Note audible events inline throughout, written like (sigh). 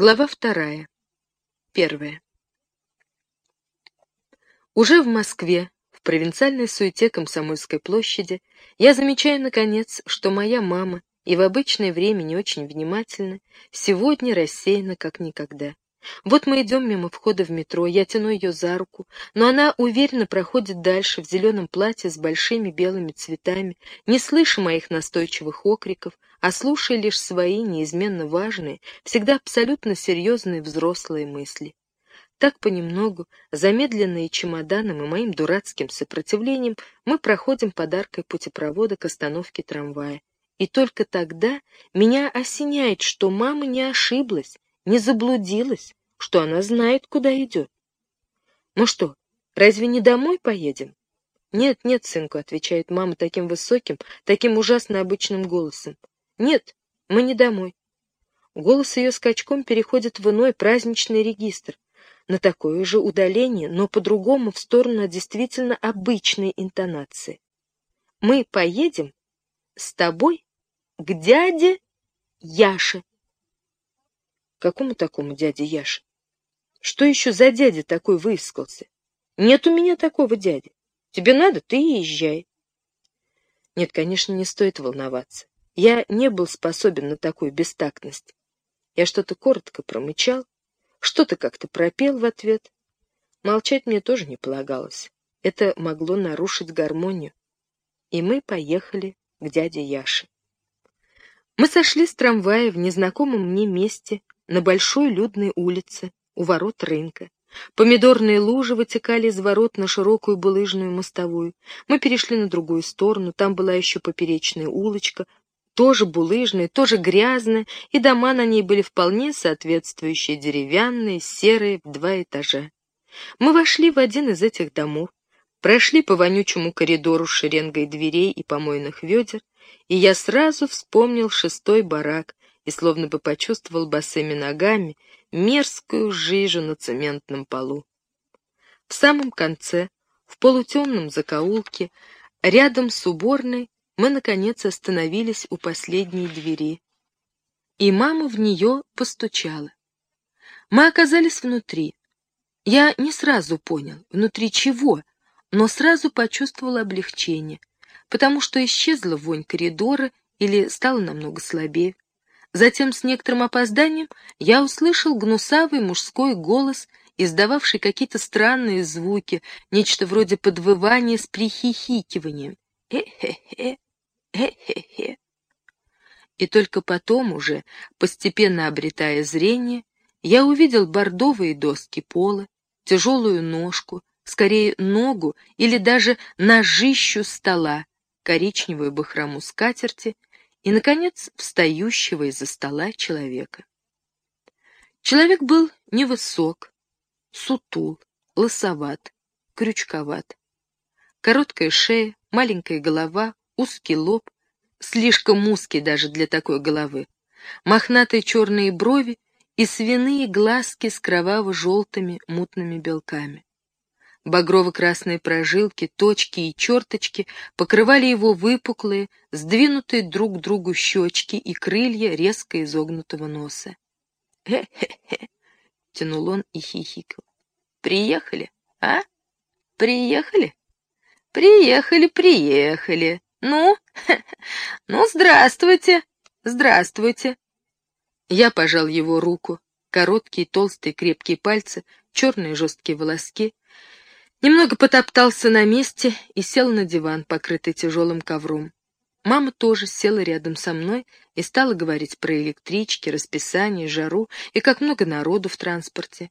Глава вторая. Первая. Уже в Москве, в провинциальной суете Комсомольской площади, я замечаю, наконец, что моя мама, и в обычное время не очень внимательна, сегодня рассеяна как никогда. Вот мы идем мимо входа в метро, я тяну ее за руку, но она уверенно проходит дальше в зеленом платье с большими белыми цветами, не слыша моих настойчивых окриков, а слушая лишь свои неизменно важные, всегда абсолютно серьезные взрослые мысли. Так понемногу, замедленные чемоданом и моим дурацким сопротивлением, мы проходим подаркой путепровода к остановке трамвая. И только тогда меня осеняет, что мама не ошиблась, не заблудилась, что она знает, куда идет. «Мы что, разве не домой поедем?» «Нет, нет, сынку», — отвечает мама таким высоким, таким ужасно обычным голосом. «Нет, мы не домой». Голос ее скачком переходит в иной праздничный регистр, на такое же удаление, но по-другому в сторону действительно обычной интонации. «Мы поедем с тобой к дяде Яше». Какому такому дяде Яше? Что еще за дядя такой выискался? Нет у меня такого дяди. Тебе надо, ты и езжай. Нет, конечно, не стоит волноваться. Я не был способен на такую бестактность. Я что-то коротко промычал, что-то как-то пропел в ответ. Молчать мне тоже не полагалось. Это могло нарушить гармонию. И мы поехали к дяде Яше. Мы сошли с трамвая в незнакомом мне месте на большой людной улице у ворот рынка. Помидорные лужи вытекали из ворот на широкую булыжную мостовую. Мы перешли на другую сторону, там была еще поперечная улочка, тоже булыжная, тоже грязная, и дома на ней были вполне соответствующие, деревянные, серые, в два этажа. Мы вошли в один из этих домов, прошли по вонючему коридору с шеренгой дверей и помойных ведер, и я сразу вспомнил шестой барак, и словно бы почувствовал босыми ногами мерзкую жижу на цементном полу. В самом конце, в полутемном закоулке, рядом с уборной, мы, наконец, остановились у последней двери. И мама в нее постучала. Мы оказались внутри. Я не сразу понял, внутри чего, но сразу почувствовал облегчение, потому что исчезла вонь коридора или стала намного слабее. Затем с некоторым опозданием я услышал гнусавый мужской голос, издававший какие-то странные звуки, нечто вроде подвывания с прихихикиванием. «Э-хе-хе, э-хе-хе». И только потом уже, постепенно обретая зрение, я увидел бордовые доски пола, тяжелую ножку, скорее ногу или даже ножищу стола, коричневую бахрому скатерти и, наконец, встающего из-за стола человека. Человек был невысок, сутул, лысоват, крючковат. Короткая шея, маленькая голова, узкий лоб, слишком узкий даже для такой головы, мохнатые черные брови и свиные глазки с кроваво-желтыми мутными белками. Багрово-красные прожилки, точки и черточки покрывали его выпуклые, сдвинутые друг к другу щечки и крылья резко изогнутого носа. «Хе-хе-хе!» — тянул он и хихикал. «Приехали, а? Приехали? Приехали, приехали! Ну, (laughs) ну, здравствуйте, здравствуйте!» Я пожал его руку, короткие, толстые, крепкие пальцы, черные жесткие волоски — Немного потоптался на месте и сел на диван, покрытый тяжелым ковром. Мама тоже села рядом со мной и стала говорить про электрички, расписание, жару и как много народу в транспорте.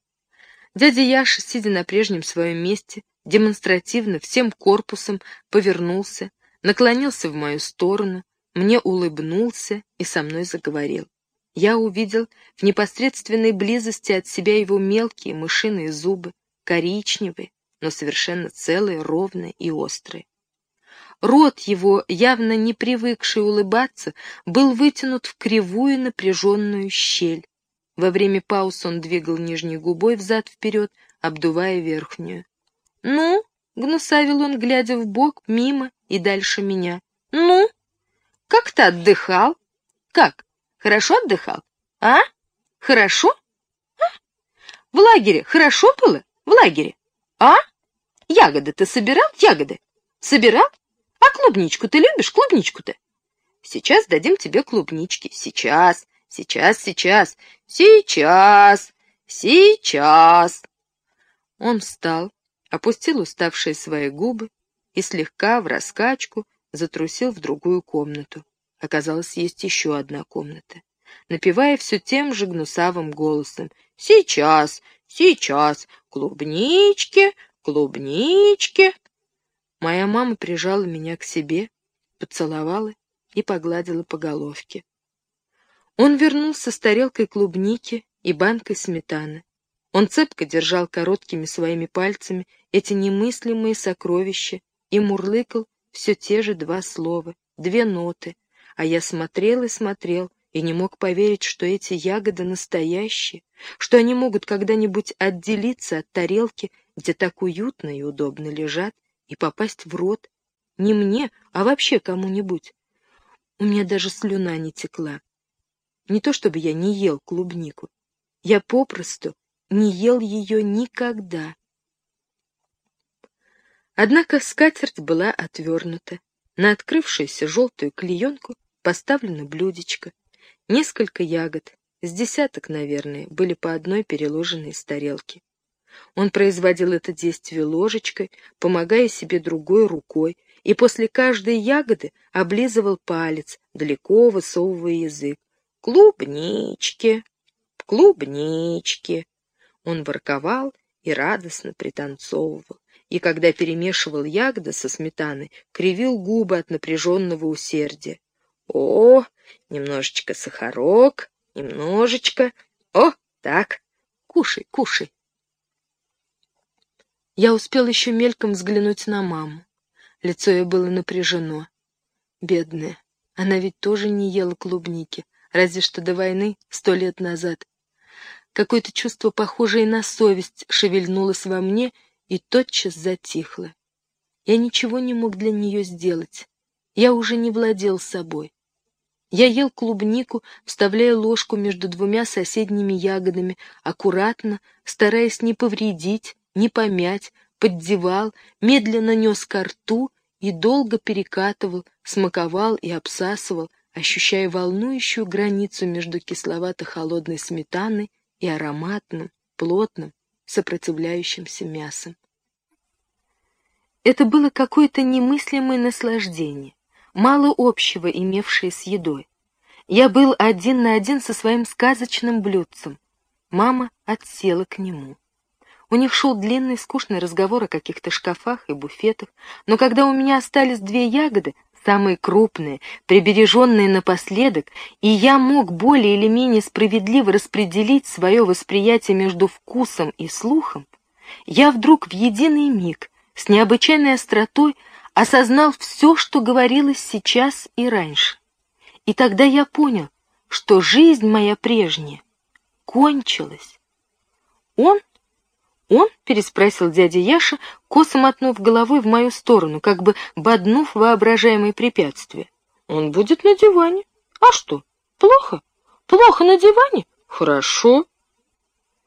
Дядя Яша, сидя на прежнем своем месте, демонстративно всем корпусом повернулся, наклонился в мою сторону, мне улыбнулся и со мной заговорил. Я увидел в непосредственной близости от себя его мелкие мышиные зубы, коричневые, но совершенно целые, ровные и острые. Рот его, явно не привыкший улыбаться, был вытянут в кривую напряженную щель. Во время пауз он двигал нижней губой взад-вперед, обдувая верхнюю. «Ну?» — гнусавил он, глядя в бок, мимо и дальше меня. «Ну? Как ты отдыхал? Как? Хорошо отдыхал? А? Хорошо? В лагере хорошо было? В лагере? А? Ягоды ты собирал? Ягоды? Собирал? А клубничку ты любишь? Клубничку-то? Сейчас дадим тебе клубнички. Сейчас, сейчас, сейчас, сейчас, сейчас. Он встал, опустил уставшие свои губы и слегка в раскачку затрусил в другую комнату. Оказалось, есть еще одна комната. Напевая все тем же гнусавым голосом. «Сейчас, сейчас, клубнички, клубнички!» Моя мама прижала меня к себе, поцеловала и погладила по головке. Он вернулся с тарелкой клубники и банкой сметаны. Он цепко держал короткими своими пальцами эти немыслимые сокровища и мурлыкал все те же два слова, две ноты, а я смотрел и смотрел, и не мог поверить, что эти ягоды настоящие, что они могут когда-нибудь отделиться от тарелки, где так уютно и удобно лежат, и попасть в рот. Не мне, а вообще кому-нибудь. У меня даже слюна не текла. Не то чтобы я не ел клубнику. Я попросту не ел ее никогда. Однако скатерть была отвернута. На открывшуюся желтую клеенку поставлено блюдечко. Несколько ягод, с десяток, наверное, были по одной переложенной из тарелки. Он производил это действие ложечкой, помогая себе другой рукой, и после каждой ягоды облизывал палец, далеко высовывая язык. «Клубнички! Клубнички!» Он ворковал и радостно пританцовывал, и когда перемешивал ягоды со сметаной, кривил губы от напряженного усердия. О, немножечко сахарок, немножечко. О, так, кушай, кушай. Я успел еще мельком взглянуть на маму. Лицо ее было напряжено. Бедная, она ведь тоже не ела клубники, разве что до войны, сто лет назад. Какое-то чувство, похожее на совесть, шевельнулось во мне и тотчас затихло. Я ничего не мог для нее сделать. Я уже не владел собой. Я ел клубнику, вставляя ложку между двумя соседними ягодами, аккуратно, стараясь не повредить, не помять, поддевал, медленно нес ко рту и долго перекатывал, смаковал и обсасывал, ощущая волнующую границу между кисловато-холодной сметаной и ароматным, плотным, сопротивляющимся мясом. Это было какое-то немыслимое наслаждение мало общего имевшее с едой. Я был один на один со своим сказочным блюдцем. Мама отсела к нему. У них шел длинный скучный разговор о каких-то шкафах и буфетах, но когда у меня остались две ягоды, самые крупные, прибереженные напоследок, и я мог более или менее справедливо распределить свое восприятие между вкусом и слухом, я вдруг в единый миг с необычайной остротой осознал все, что говорилось сейчас и раньше. И тогда я понял, что жизнь моя прежняя кончилась. Он? Он? — переспросил дядя Яша, косо мотнув головой в мою сторону, как бы боднув воображаемое препятствие. Он будет на диване. А что, плохо? Плохо на диване? Хорошо.